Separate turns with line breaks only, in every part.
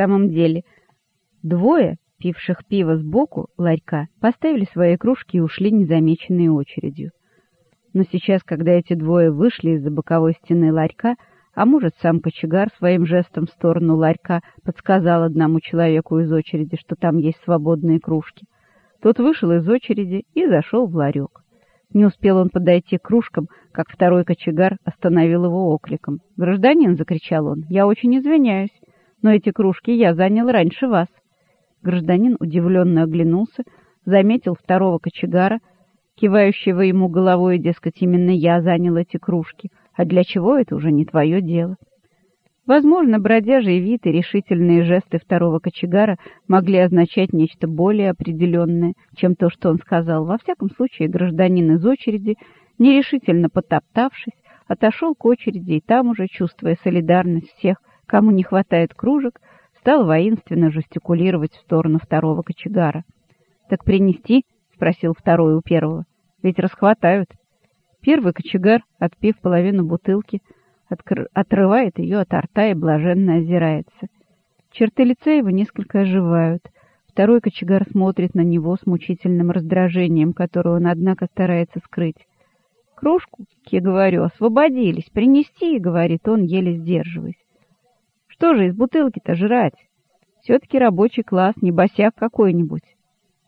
Самом деле, двое, пивших пиво сбоку ларька, поставили свои кружки и ушли незамеченной очередью. Но сейчас, когда эти двое вышли из-за боковой стены ларька, а может, сам кочегар своим жестом в сторону ларька подсказал одному человеку из очереди, что там есть свободные кружки. Тот вышел из очереди и зашел в ларек. Не успел он подойти к кружкам, как второй кочегар остановил его окликом. «Гражданин!» — закричал он. «Я очень извиняюсь, но эти кружки я занял раньше вас». Гражданин удивленно оглянулся, заметил второго кочегара, кивающего ему головой, дескать, именно я занял эти кружки. А для чего это уже не твое дело? Возможно, бродяжий вид и решительные жесты второго кочегара могли означать нечто более определенное, чем то, что он сказал. Во всяком случае, гражданин из очереди, нерешительно потоптавшись, отошел к очереди и там уже, чувствуя солидарность всех, кому не хватает кружек, стал воинственно жестикулировать в сторону второго кочегара. «Так принести?» — спросил второй у первого. «Ведь расхватают». Первый кочегар, отпив половину бутылки, — отрывает ее от рта и блаженно озирается. Черты лица его несколько оживают. Второй кочегар смотрит на него с мучительным раздражением, которое он, однако, старается скрыть. «Кружку, я говорю, освободились, принести», — говорит он, еле сдерживаясь. «Что же из бутылки-то жрать? Все-таки рабочий класс, не босяк какой-нибудь».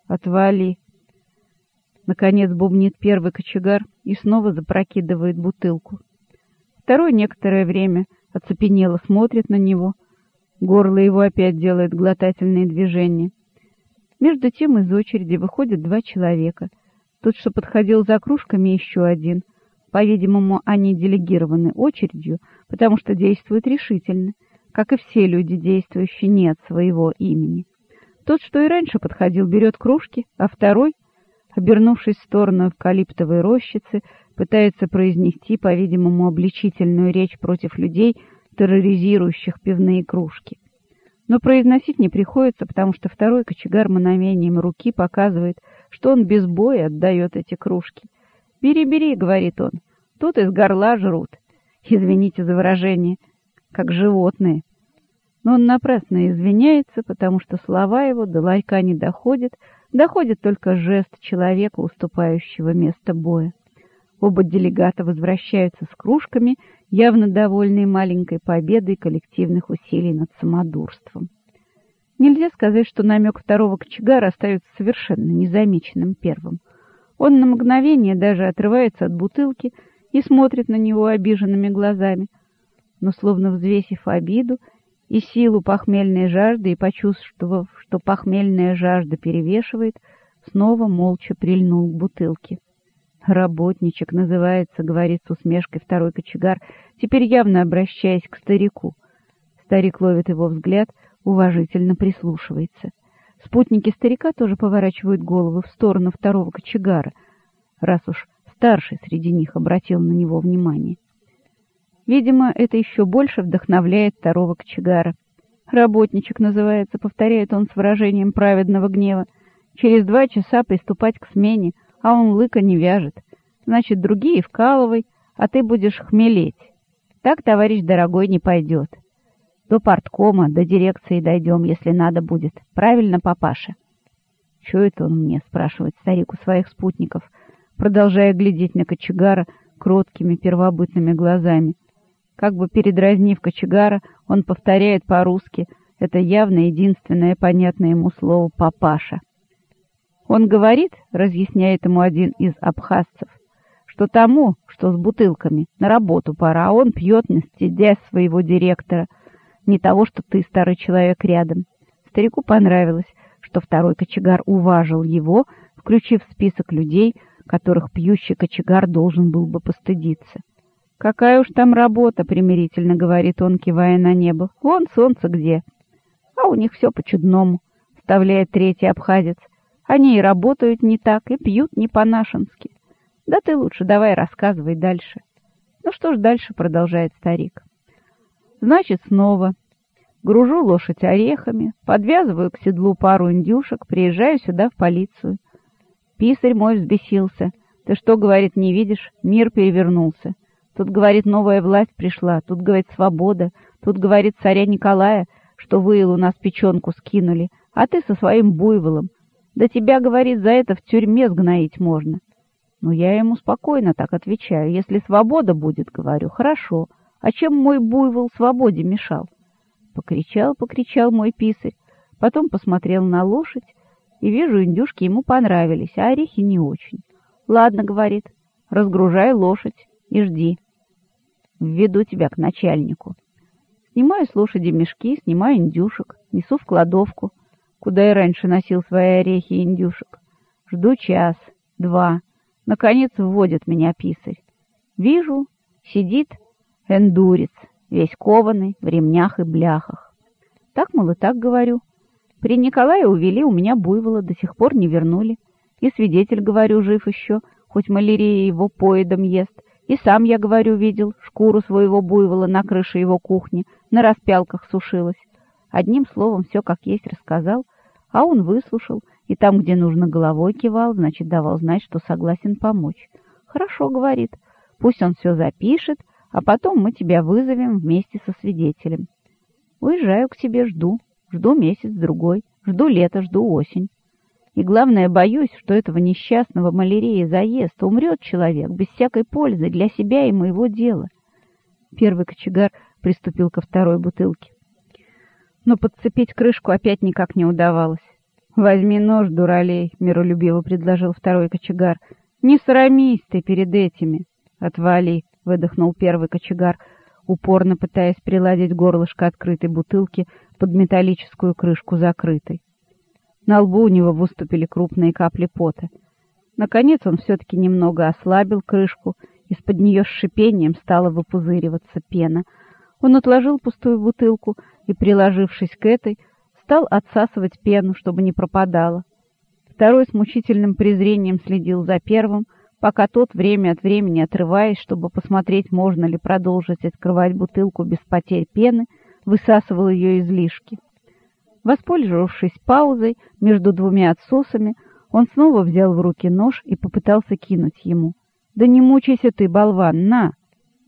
«Отвали!» Наконец бубнит первый кочегар и снова запрокидывает бутылку. Второй некоторое время оцепенело смотрит на него. Горло его опять делает глотательные движения. Между тем из очереди выходят два человека. Тот, что подходил за кружками, еще один. По-видимому, они делегированы очередью, потому что действуют решительно, как и все люди, действующие не от своего имени. Тот, что и раньше подходил, берет кружки, а второй, обернувшись в сторону эвкалиптовой рощицы, пытается произнести, по-видимому, обличительную речь против людей, терроризирующих пивные кружки. Но произносить не приходится, потому что второй кочегар мановением руки показывает, что он без боя отдает эти кружки. «Бери, бери», — говорит он, — «тут из горла жрут». Извините за выражение, как животные. Но он напрасно извиняется, потому что слова его до ларька не доходят, доходит только жест человека, уступающего место боя. Оба делегата возвращаются с кружками, явно довольные маленькой победой коллективных усилий над самодурством. Нельзя сказать, что намек второго кочегара остается совершенно незамеченным первым. Он на мгновение даже отрывается от бутылки и смотрит на него обиженными глазами, но, словно взвесив обиду и силу похмельной жажды и почувствовав, что похмельная жажда перевешивает, снова молча прильнул к бутылке. «Работничек называется», — говорит с усмешкой второй кочегар, теперь явно обращаясь к старику. Старик ловит его взгляд, уважительно прислушивается. Спутники старика тоже поворачивают головы в сторону второго кочегара, раз уж старший среди них обратил на него внимание. Видимо, это еще больше вдохновляет второго кочегара. «Работничек называется», — повторяет он с выражением праведного гнева. «Через два часа приступать к смене, а он лыка не вяжет. Значит, другие вкалывай, а ты будешь хмелеть. Так, товарищ дорогой, не пойдет. До порткома, до дирекции дойдем, если надо будет. Правильно, папаша? — Чего это он мне? — спрашивает старик у своих спутников, продолжая глядеть на кочегара кроткими первобытными глазами. Как бы передразнив кочегара, он повторяет по-русски это явно единственное понятное ему слово «папаша». Он говорит, разъясняет ему один из абхазцев, что тому, что с бутылками, на работу пора, а он пьет, на стедя своего директора, не того, что ты, старый человек, рядом. Старику понравилось, что второй кочегар уважил его, включив в список людей, которых пьющий кочегар должен был бы постыдиться. «Какая уж там работа!» — примирительно говорит он, кивая на небо. «Вон солнце где!» «А у них все по-чудному!» — вставляет третий абхазец. Они и работают не так, и пьют не по-нашенски. Да ты лучше давай рассказывай дальше. Ну что ж дальше, продолжает старик. Значит, снова. Гружу лошадь орехами, подвязываю к седлу пару индюшек, приезжаю сюда в полицию. Писарь мой взбесился. Ты что, говорит, не видишь? Мир перевернулся. Тут, говорит, новая власть пришла, тут, говорит, свобода, тут, говорит, царя Николая, что вы у нас печенку скинули, а ты со своим буйволом. Да тебя, говорит, за это в тюрьме сгноить можно. Ну, я ему спокойно так отвечаю. Если свобода будет, говорю, хорошо. А чем мой буйвол свободе мешал? Покричал, покричал мой писарь. Потом посмотрел на лошадь, и вижу, индюшки ему понравились, а орехи не очень. Ладно, говорит, разгружай лошадь и жди. Введу тебя к начальнику. Снимаю с лошади мешки, снимаю индюшек, несу в кладовку, куда и раньше носил свои орехи и индюшек. Жду час, два. Наконец вводит меня писарь. Вижу, сидит эндурец, весь кованый, в ремнях и бляхах. Так, мол, и так говорю. При Николае увели, у меня буйвола до сих пор не вернули. И свидетель, говорю, жив еще, хоть малярия его поедом ест. И сам, я говорю, видел шкуру своего буйвола на крыше его кухни, на распялках сушилась. Одним словом, все как есть рассказал, а он выслушал, и там, где нужно, головой кивал, значит, давал знать, что согласен помочь. «Хорошо», — говорит, — «пусть он все запишет, а потом мы тебя вызовем вместе со свидетелем». Уезжаю к тебе, жду, жду месяц-другой, жду лето, жду осень. И главное, боюсь, что этого несчастного малярии заест, умрет человек без всякой пользы для себя и моего дела. Первый кочегар приступил ко второй бутылке. Но подцепить крышку опять никак не удавалось. «Возьми нож, дуралей», — миролюбиво предложил второй кочегар. «Не срамись ты перед этими». «Отвали», — выдохнул первый кочегар, упорно пытаясь приладить горлышко открытой бутылки под металлическую крышку закрытой. На лбу у него выступили крупные капли пота. Наконец он все-таки немного ослабил крышку, из-под нее с шипением стала выпузыриваться пена. Он отложил пустую бутылку и, приложившись к этой, стал отсасывать пену, чтобы не пропадала. Второй с мучительным презрением следил за первым, пока тот, время от времени отрываясь, чтобы посмотреть, можно ли продолжить открывать бутылку без потерь пены, высасывал ее излишки. Воспользовавшись паузой между двумя отсосами, он снова взял в руки нож и попытался кинуть ему. «Да не мучайся ты, болван, на!»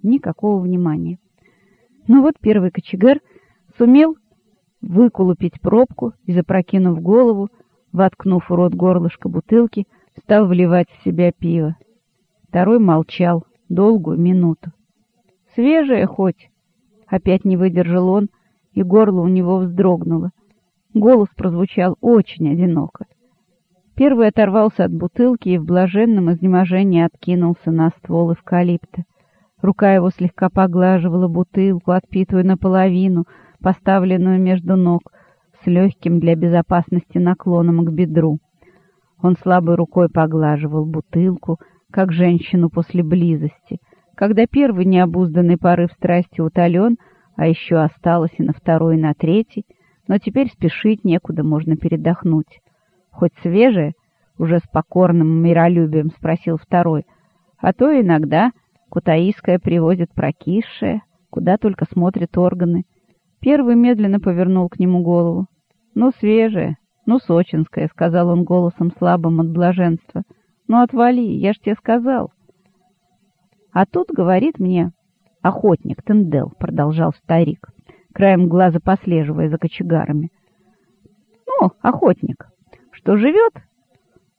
Никакого внимания. Но вот первый кочегар сумел выкулупить пробку и, запрокинув голову, воткнув в рот горлышко бутылки, стал вливать в себя пиво. Второй молчал долгую минуту. «Свежее хоть!» Опять не выдержал он, и горло у него вздрогнуло. Голос прозвучал очень одиноко. Первый оторвался от бутылки и в блаженном изнеможении откинулся на ствол эвкалипта. Рука его слегка поглаживала бутылку, отпитывая наполовину — поставленную между ног, с легким для безопасности наклоном к бедру. Он слабой рукой поглаживал бутылку, как женщину после близости, когда первый необузданный порыв страсти утолен, а еще осталось и на второй, и на третий, но теперь спешить некуда, можно передохнуть. Хоть свежее, уже с покорным миролюбием спросил второй, а то иногда кутаиская привозит прокисшее, куда только смотрят органы, Первый медленно повернул к нему голову. «Ну, свежее, ну, сочинское», — сказал он голосом слабым от блаженства. «Ну, отвали, я ж тебе сказал». «А тут, говорит мне, охотник Тендел», — продолжал старик, краем глаза послеживая за кочегарами. «Ну, охотник, что живет,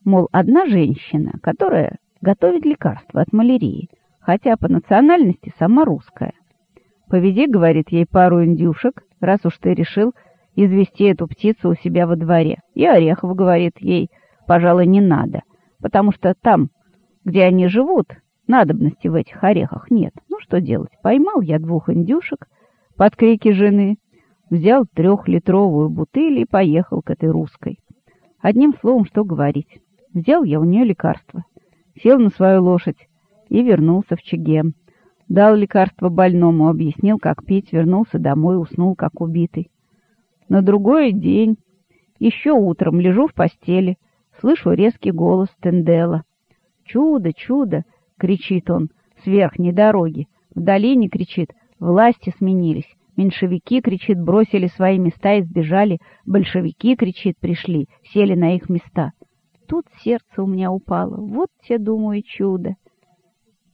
мол, одна женщина, которая готовит лекарства от малярии, хотя по национальности сама русская. Поведи, говорит ей, пару индюшек, раз уж ты решил извести эту птицу у себя во дворе. И Орехов говорит ей, пожалуй, не надо, потому что там, где они живут, надобности в этих орехах нет. Ну, что делать? Поймал я двух индюшек под крики жены, взял трехлитровую бутыль и поехал к этой русской. Одним словом, что говорить. Взял я у нее лекарство, сел на свою лошадь и вернулся в Чегем. Дал лекарство больному, объяснил, как пить, вернулся домой, уснул, как убитый. На другой день, еще утром, лежу в постели, слышу резкий голос Тендела. «Чудо, чудо!» — кричит он с верхней дороги. В долине кричит «Власти сменились!» Меньшевики, кричит, бросили свои места и сбежали. Большевики, кричит, пришли, сели на их места. Тут сердце у меня упало. Вот те, думаю, чудо.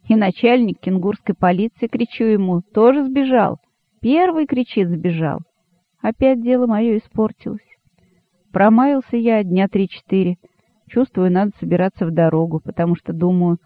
И начальник кенгурской полиции, кричу ему, тоже сбежал. Первый, кричит, сбежал. Опять дело мое испортилось. Промаялся я дня три-четыре. Чувствую, надо собираться в дорогу, потому что, думаю,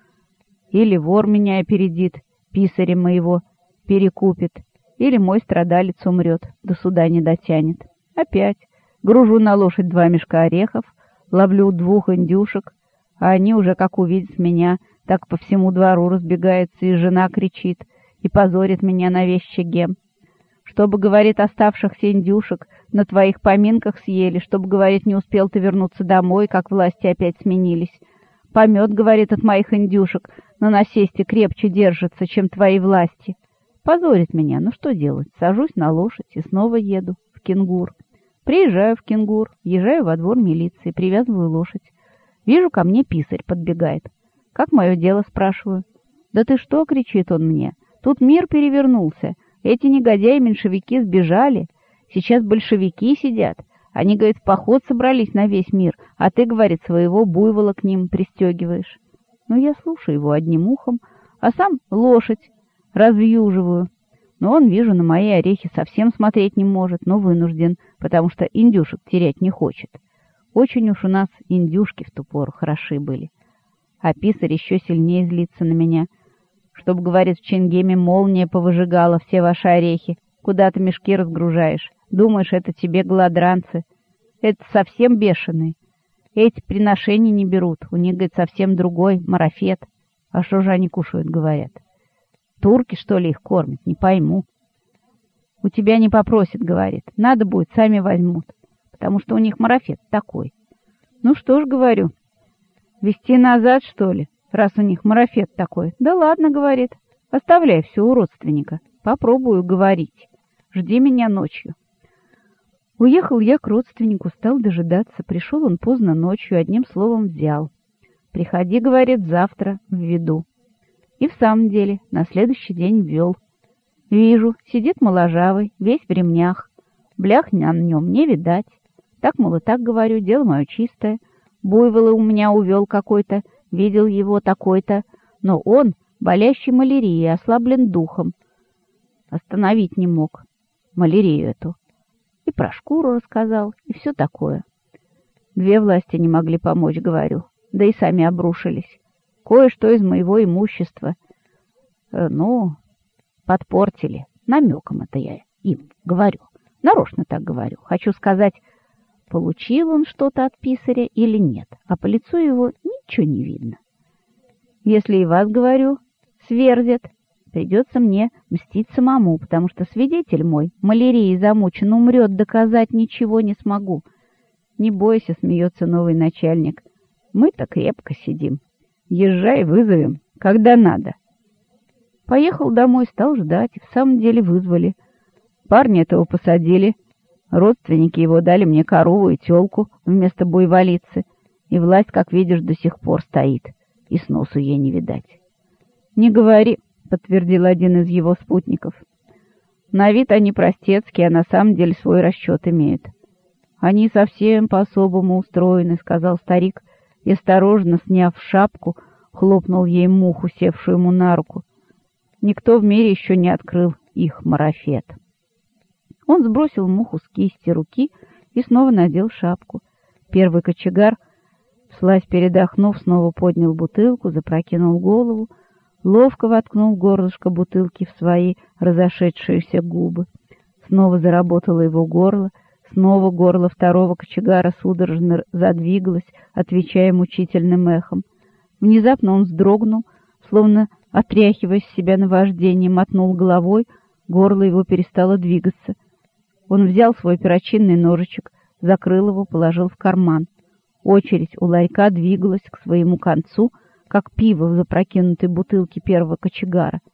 или вор меня опередит, писаря моего перекупит, или мой страдалец умрет, до суда не дотянет. Опять гружу на лошадь два мешка орехов, ловлю двух индюшек, а они уже, как увидят меня, так по всему двору разбегаются, и жена кричит, и позорит меня на весь Чегем. Чтобы, говорит, оставшихся индюшек на твоих поминках съели, чтобы, говорит, не успел ты вернуться домой, как власти опять сменились. Помет, говорит, от моих индюшек на насесте крепче держится, чем твои власти. Позорит меня, ну что делать? Сажусь на лошадь и снова еду в Кенгур. Приезжаю в Кенгур, езжаю во двор милиции, привязываю лошадь. Вижу, ко мне писарь подбегает. «Как мое дело?» — спрашиваю. «Да ты что?» — кричит он мне. «Тут мир перевернулся. Эти негодяи-меньшевики сбежали. Сейчас большевики сидят. Они, говорит, в поход собрались на весь мир, а ты, говорит, своего буйвола к ним пристегиваешь». Ну, я слушаю его одним ухом, а сам лошадь развьюживаю. Но он, вижу, на мои орехи совсем смотреть не может, но вынужден, потому что индюшек терять не хочет. Очень уж у нас индюшки в ту пору хороши были. А писарь еще сильнее злится на меня. Чтоб, говорит, в Ченгеме молния повыжигала все ваши орехи. Куда ты мешки разгружаешь? Думаешь, это тебе гладранцы? Это совсем бешеные. Эти приношения не берут. У них, говорит, совсем другой марафет. А что же они кушают, говорят? Турки, что ли, их кормят? Не пойму. У тебя не попросят, говорит. Надо будет, сами возьмут. Потому что у них марафет такой. Ну что ж, говорю, вести назад, что ли, раз у них марафет такой? Да ладно, говорит. Оставляй все у родственника. Попробую говорить. Жди меня ночью. Уехал я к родственнику, стал дожидаться. Пришел он поздно ночью, одним словом взял. Приходи, говорит, завтра в виду. И в самом деле на следующий день ввел. Вижу, сидит моложавый, весь в ремнях. Блях на нем не видать. Так, мол, и так говорю, дело мое чистое. Буйвола у меня увел какой-то, видел его такой-то. Но он, болящий малярией, ослаблен духом. Остановить не мог малярию эту. И про шкуру рассказал, и все такое. Две власти не могли помочь, говорю, да и сами обрушились кое-что из моего имущества. Ну, подпортили. Намеком это я им говорю. Нарочно так говорю. Хочу сказать, получил он что-то от писаря или нет, а по лицу его ничего не видно. Если и вас, говорю, сверзят, придется мне мстить самому, потому что свидетель мой, малярией замучен, умрет, доказать ничего не смогу. Не бойся, смеется новый начальник, мы-то крепко сидим. Езжай, вызовем, когда надо. Поехал домой, стал ждать, в самом деле вызвали. Парня этого посадили. Родственники его дали мне корову и телку вместо буйволицы, и власть, как видишь, до сих пор стоит, и с носу ей не видать. — Не говори, — подтвердил один из его спутников. На вид они простецкие, а на самом деле свой расчет имеют. — Они совсем по-особому устроены, — сказал старик, — и, осторожно сняв шапку, хлопнул ей муху, севшую ему на руку. Никто в мире еще не открыл их марафет. Он сбросил муху с кисти руки и снова надел шапку. Первый кочегар, вслась передохнув, снова поднял бутылку, запрокинул голову, ловко воткнул горлышко бутылки в свои разошедшиеся губы. Снова заработало его горло — Снова горло второго кочегара судорожно задвигалось, отвечая мучительным эхом. Внезапно он вздрогнул, словно отряхивая себя на вождение, мотнул головой, горло его перестало двигаться. Он взял свой перочинный ножичек, закрыл его, положил в карман. Очередь у ларька двигалась к своему концу, как пиво в запрокинутой бутылке первого кочегара —